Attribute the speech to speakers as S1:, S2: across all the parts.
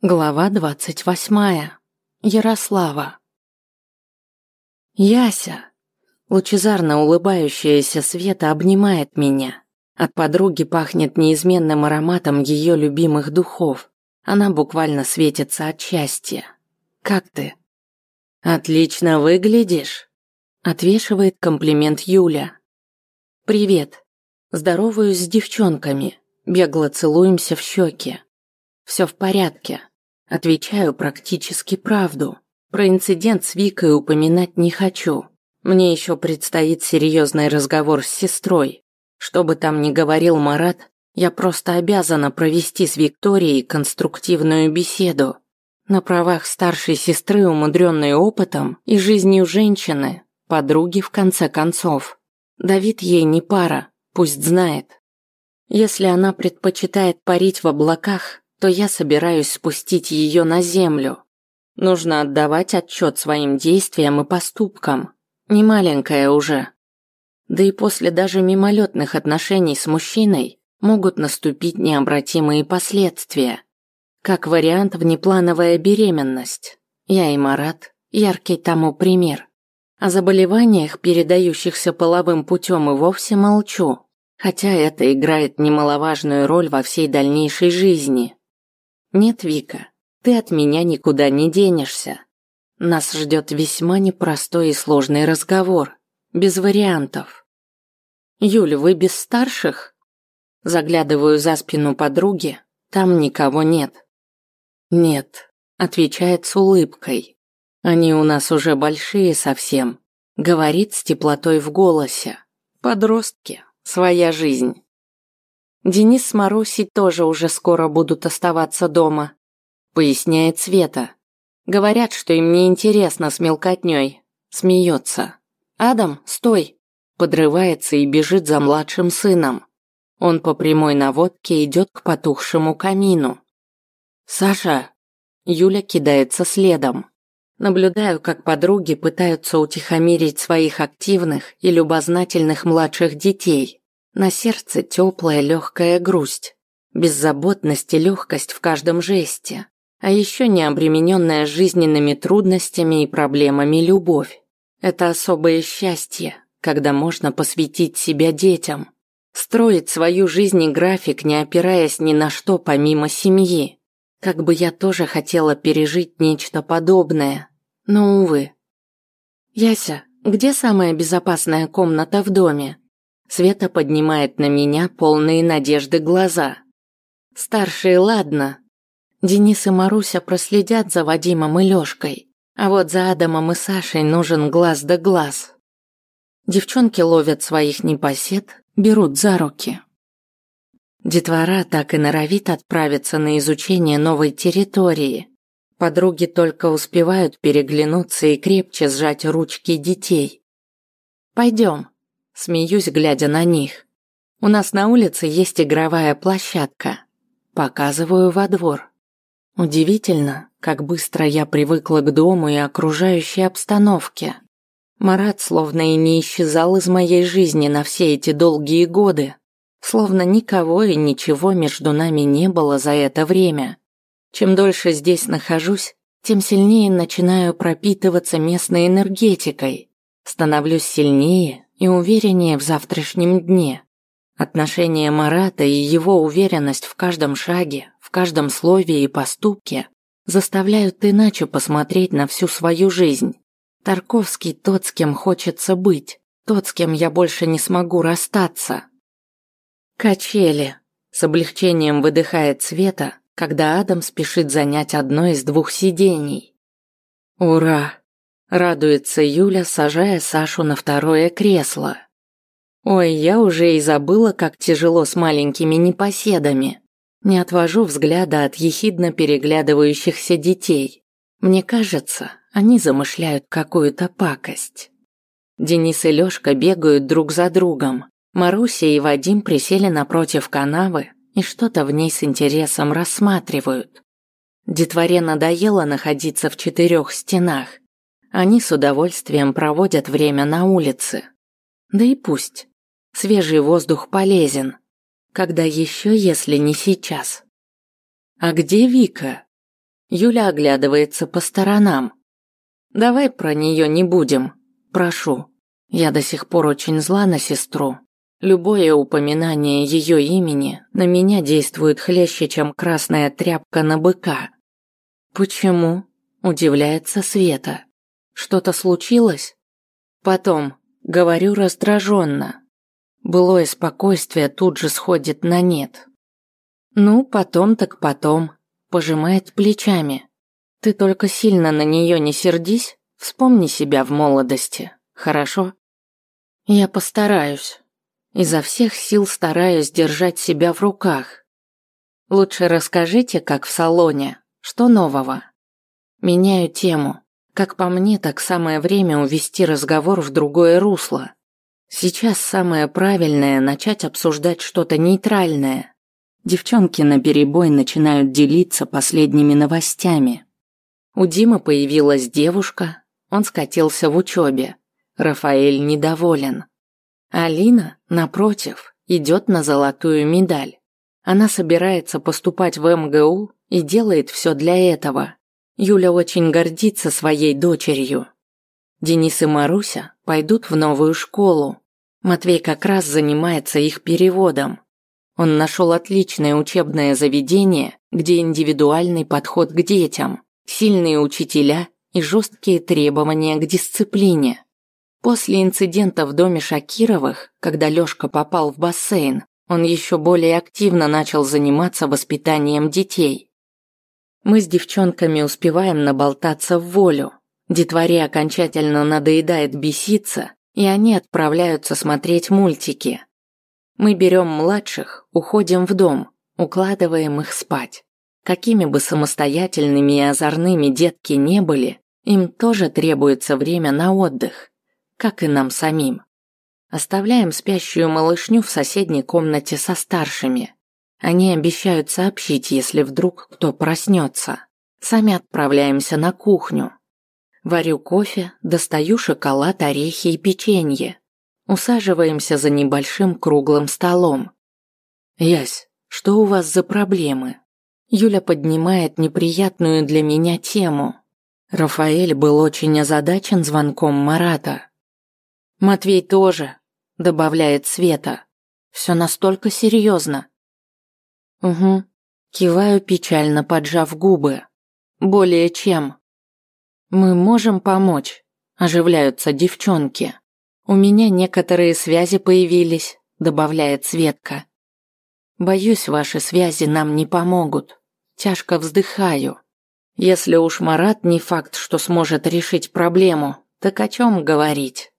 S1: Глава двадцать восьмая. Ярослава. Яся. Лучезарно улыбающаяся Света обнимает меня. От подруги пахнет неизменным ароматом ее любимых духов. Она буквально светится от счастья. Как ты? Отлично выглядишь. Отвешивает комплимент Юля. Привет. Здороваюсь с девчонками. Бегло целуемся в щеки. Все в порядке. Отвечаю практически правду. Про инцидент с Викой упоминать не хочу. Мне еще предстоит серьезный разговор с сестрой. Что бы там ни говорил Марат, я просто обязана провести с Викторией конструктивную беседу. На правах старшей сестры, умудренной опытом и жизнью женщины, подруги в конце концов. Давид ей не пара, пусть знает. Если она предпочитает парить в облаках, то я собираюсь спустить ее на землю. Нужно отдавать отчет своим действиям и поступкам. Не маленькая уже. Да и после даже мимолетных отношений с мужчиной могут наступить необратимые последствия. Как вариант внеплановая беременность. Я и Марат – яркий тому пример. О заболеваниях, передающихся половым путем, и вовсе молчу, хотя это играет немаловажную роль во всей дальнейшей жизни. Нет, Вика, ты от меня никуда не денешься. Нас ждет весьма непростой и сложный разговор, без вариантов. Юль, вы без старших? Заглядываю за спину подруги, там никого нет. Нет, отвечает с улыбкой. Они у нас уже большие совсем, говорит с теплотой в голосе. Подростки, своя жизнь. Денис с Марусей тоже уже скоро будут оставаться дома, поясняет Света. Говорят, что им не интересно с мелкотней. Смеется. Адам, стой! Подрывается и бежит за младшим сыном. Он по прямой наводке идет к потухшему камину. Саша! Юля кидается следом. Наблюдаю, как подруги пытаются утихомирить своих активных и любознательных младших детей. На сердце теплая легкая грусть, беззаботность и легкость в каждом жесте, а еще не обремененная жизненными трудностями и проблемами любовь. Это особое счастье, когда можно посвятить себя детям, строить свою жизнь и график, не опираясь ни на что помимо семьи. Как бы я тоже хотела пережить нечто подобное, но, увы. Яся, где самая безопасная комната в доме? Света поднимает на меня полные надежды глаза. Старшие, ладно. Денис и Маруся проследят за Вадимом и Лёшкой, а вот за Адамом и Сашей нужен глаз да глаз. Девчонки ловят своих непосед, берут за руки. Детвора так и норовит отправиться на изучение новой территории. Подруги только успевают переглянуться и крепче сжать ручки детей. Пойдем, Смеюсь, глядя на них. У нас на улице есть игровая площадка. Показываю во двор. Удивительно, как быстро я привыкла к дому и окружающей обстановке. Марат словно и не исчезал из моей жизни на все эти долгие годы. Словно никого и ничего между нами не было за это время. Чем дольше здесь нахожусь, тем сильнее начинаю пропитываться местной энергетикой. Становлюсь сильнее, и увереннее в завтрашнем дне. Отношение Марата и его уверенность в каждом шаге, в каждом слове и поступке заставляют иначе посмотреть на всю свою жизнь. Тарковский тот, с кем хочется быть, тот, с кем я больше не смогу расстаться. Качели. С облегчением выдыхает Света, когда Адам спешит занять одно из двух сидений. Ура! Радуется Юля, сажая Сашу на второе кресло. Ой, я уже и забыла, как тяжело с маленькими непоседами. Не отвожу взгляда от ехидно переглядывающихся детей. Мне кажется, они замышляют какую-то пакость. Денис и Лёшка бегают друг за другом. Маруся и Вадим присели напротив канавы и что-то в ней с интересом рассматривают. Детворе надоело находиться в четырех стенах, они с удовольствием проводят время на улице. Да и пусть. Свежий воздух полезен. Когда еще, если не сейчас? А где Вика? Юля оглядывается по сторонам. Давай про нее не будем. Прошу. Я до сих пор очень зла на сестру. Любое упоминание ее имени на меня действует хлеще, чем красная тряпка на быка. Почему? Удивляется Света. Что-то случилось? Потом, говорю раздраженно. Былое спокойствие тут же сходит на нет. Ну, потом так потом, пожимает плечами. Ты только сильно на нее не сердись, вспомни себя в молодости, хорошо? Я постараюсь. Изо всех сил стараюсь держать себя в руках. Лучше расскажите, как в салоне, что нового. Меняю тему. Как по мне, так самое время увести разговор в другое русло. Сейчас самое правильное начать обсуждать что-то нейтральное. Девчонки на перебой начинают делиться последними новостями. У Димы появилась девушка, он скатился в учебе. Рафаэль недоволен. Алина, напротив, идет на золотую медаль. Она собирается поступать в МГУ и делает все для этого. Юля очень гордится своей дочерью. Денис и Маруся пойдут в новую школу. Матвей как раз занимается их переводом. Он нашел отличное учебное заведение, где индивидуальный подход к детям, сильные учителя и жесткие требования к дисциплине. После инцидента в доме Шакировых, когда Лёшка попал в бассейн, он еще более активно начал заниматься воспитанием детей. Мы с девчонками успеваем наболтаться в волю. Детворе окончательно надоедает беситься, и они отправляются смотреть мультики. Мы берем младших, уходим в дом, укладываем их спать. Какими бы самостоятельными и озорными детки не были, им тоже требуется время на отдых, как и нам самим. Оставляем спящую малышню в соседней комнате со старшими. Они обещают сообщить, если вдруг кто проснется. Сами отправляемся на кухню. Варю кофе, достаю шоколад, орехи и печенье. Усаживаемся за небольшим круглым столом. «Ясь, что у вас за проблемы?» Юля поднимает неприятную для меня тему. Рафаэль был очень озадачен звонком Марата. «Матвей тоже», – добавляет Света. «Все настолько серьезно. Угу. Киваю печально, поджав губы. Более чем. Мы можем помочь. Оживляются девчонки. У меня некоторые связи появились, добавляет Светка. Боюсь, ваши связи нам не помогут. Тяжко вздыхаю. Если уж Марат не факт, что сможет решить проблему, так о чем говорить?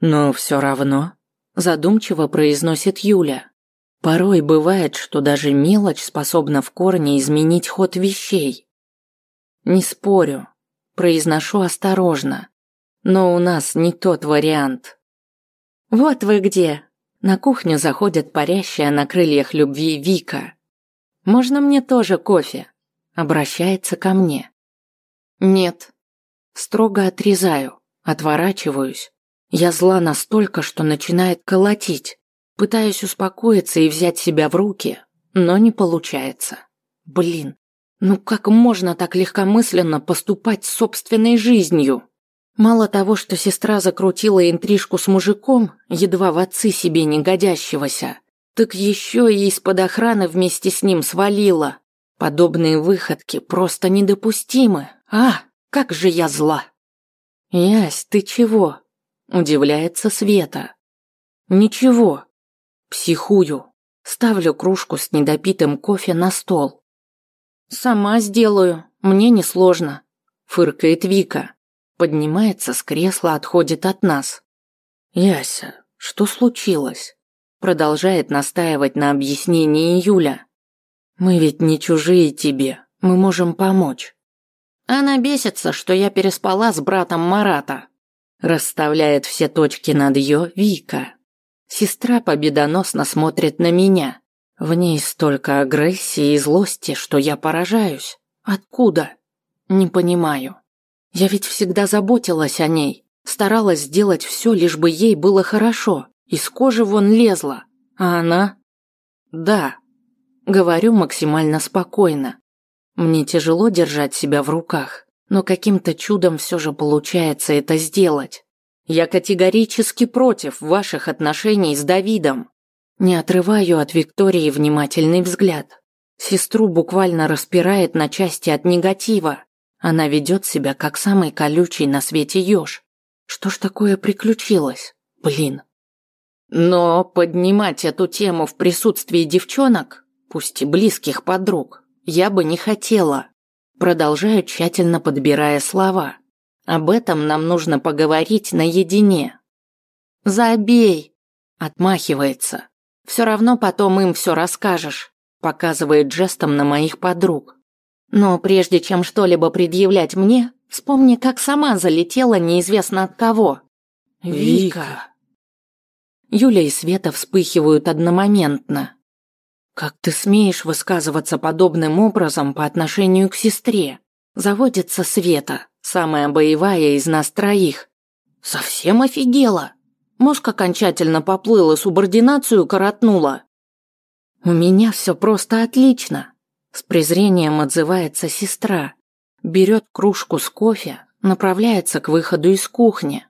S1: Но все равно, задумчиво произносит Юля. Порой бывает, что даже мелочь способна в корне изменить ход вещей. Не спорю, произношу осторожно, но у нас не тот вариант. Вот вы где. На кухню заходит парящая на крыльях любви Вика. Можно мне тоже кофе? Обращается ко мне. Нет. Строго отрезаю, отворачиваюсь. Я зла настолько, что начинает колотить. Пытаюсь успокоиться и взять себя в руки, но не получается. Блин, ну как можно так легкомысленно поступать с собственной жизнью? Мало того, что сестра закрутила интрижку с мужиком, едва в отцы себе не годящегося, так еще и из-под охраны вместе с ним свалила. Подобные выходки просто недопустимы. А, как же я зла. Ясь, ты чего? Удивляется Света. Ничего, Психую. Ставлю кружку с недопитым кофе на стол. «Сама сделаю, мне несложно», – фыркает Вика. Поднимается с кресла, отходит от нас. «Яся, что случилось?» Продолжает настаивать на объяснении Юля. «Мы ведь не чужие тебе, мы можем помочь». Она бесится, что я переспала с братом Марата. Расставляет все точки над «ё» Вика. Сестра победоносно смотрит на меня. В ней столько агрессии и злости, что я поражаюсь. Откуда? Не понимаю. Я ведь всегда заботилась о ней, старалась сделать все, лишь бы ей было хорошо, из кожи вон лезла. А она? Да. Говорю максимально спокойно. Мне тяжело держать себя в руках, но каким-то чудом все же получается это сделать. Я категорически против ваших отношений с Давидом. Не отрываю от Виктории внимательный взгляд. Сестру буквально распирает на части от негатива. Она ведет себя как самый колючий на свете еж. Что ж такое приключилось? Блин. Но поднимать эту тему в присутствии девчонок, пусть и близких подруг, я бы не хотела. Продолжаю тщательно подбирая слова. Об этом нам нужно поговорить наедине. Забей, отмахивается. Все равно потом им все расскажешь, показывает жестом на моих подруг. Но прежде чем что-либо предъявлять мне, вспомни, как сама залетела неизвестно от кого.
S2: Вика.
S1: Юля и Света вспыхивают одномоментно. Как ты смеешь высказываться подобным образом по отношению к сестре? Заводится Света, самая боевая из нас троих. Совсем офигела. Мозг окончательно поплыл и субординацию коротнула. У меня все просто отлично. С презрением отзывается сестра. Берет кружку с кофе, направляется к выходу из кухни.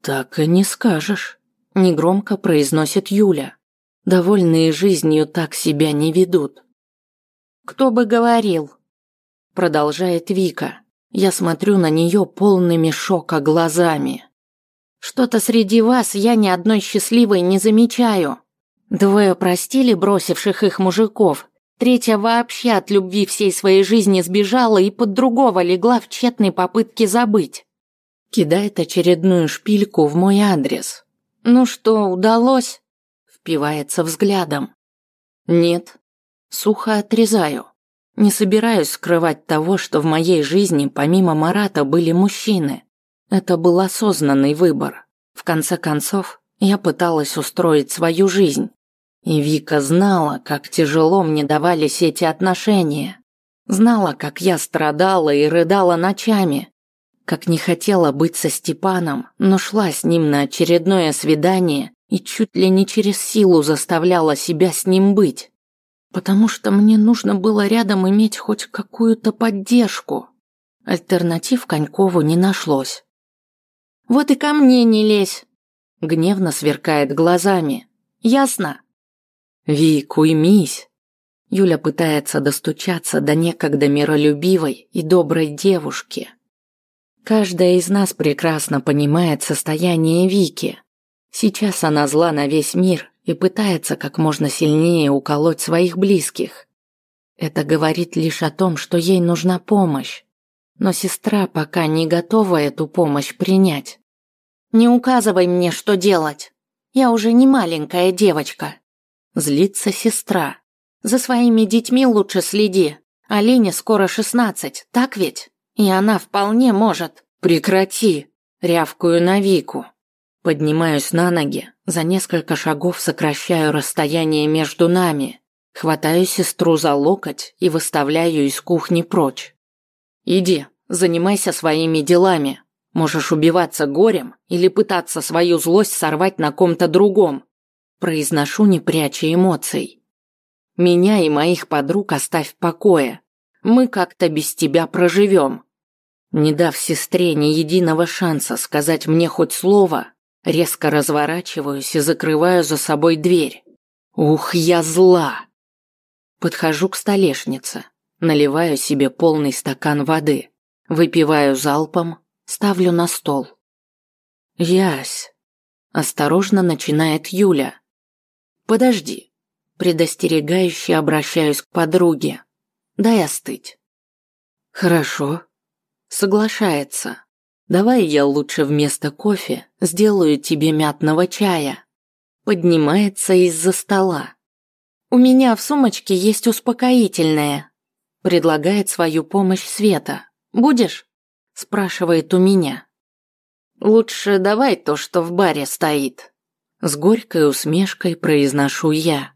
S1: Так и не скажешь, негромко произносит Юля. Довольные жизнью так себя не ведут. Кто бы говорил? Продолжает Вика. Я смотрю на нее полными шока глазами. Что-то среди вас я ни одной счастливой не замечаю. Двое простили бросивших их мужиков. Третья вообще от любви всей своей жизни сбежала и под другого легла в тщетной попытке забыть. Кидает очередную шпильку в мой адрес. Ну что, удалось? Впивается взглядом. Нет. Сухо отрезаю. Не собираюсь скрывать того, что в моей жизни помимо Марата были мужчины. Это был осознанный выбор. В конце концов, я пыталась устроить свою жизнь. И Вика знала, как тяжело мне давались эти отношения. Знала, как я страдала и рыдала ночами. Как не хотела быть со Степаном, но шла с ним на очередное свидание и чуть ли не через силу заставляла себя с ним быть потому что мне нужно было рядом иметь хоть какую-то поддержку. Альтернатив Конькову не нашлось. «Вот и ко мне не лезь!» Гневно сверкает глазами. «Ясно?» «Вик, уймись!» Юля пытается достучаться до некогда миролюбивой и доброй девушки. Каждая из нас прекрасно понимает состояние Вики. Сейчас она зла на весь мир и пытается как можно сильнее уколоть своих близких. Это говорит лишь о том, что ей нужна помощь. Но сестра пока не готова эту помощь принять. «Не указывай мне, что делать. Я уже не маленькая девочка». Злится сестра. «За своими детьми лучше следи. Олене скоро шестнадцать, так ведь? И она вполне может». «Прекрати!» Рявкую на Вику. Поднимаюсь на ноги, за несколько шагов сокращаю расстояние между нами, хватаю сестру за локоть и выставляю из кухни прочь. «Иди, занимайся своими делами. Можешь убиваться горем или пытаться свою злость сорвать на ком-то другом». Произношу, не пряча эмоций. «Меня и моих подруг оставь в покое. Мы как-то без тебя проживем». Не дав сестре ни единого шанса сказать мне хоть слово, Резко разворачиваюсь и закрываю за собой дверь. Ух, я зла! Подхожу к столешнице, наливаю себе полный стакан воды, выпиваю залпом, ставлю на стол. Ясь. Осторожно начинает Юля. Подожди. Предостерегающе обращаюсь к подруге. Дай остыть. Хорошо. Соглашается. Давай я лучше вместо кофе сделаю тебе мятного чая. Поднимается из-за стола. У меня в сумочке есть успокоительное. Предлагает свою помощь Света. Будешь? Спрашивает у меня. Лучше давай то, что в баре стоит. С горькой усмешкой произношу я.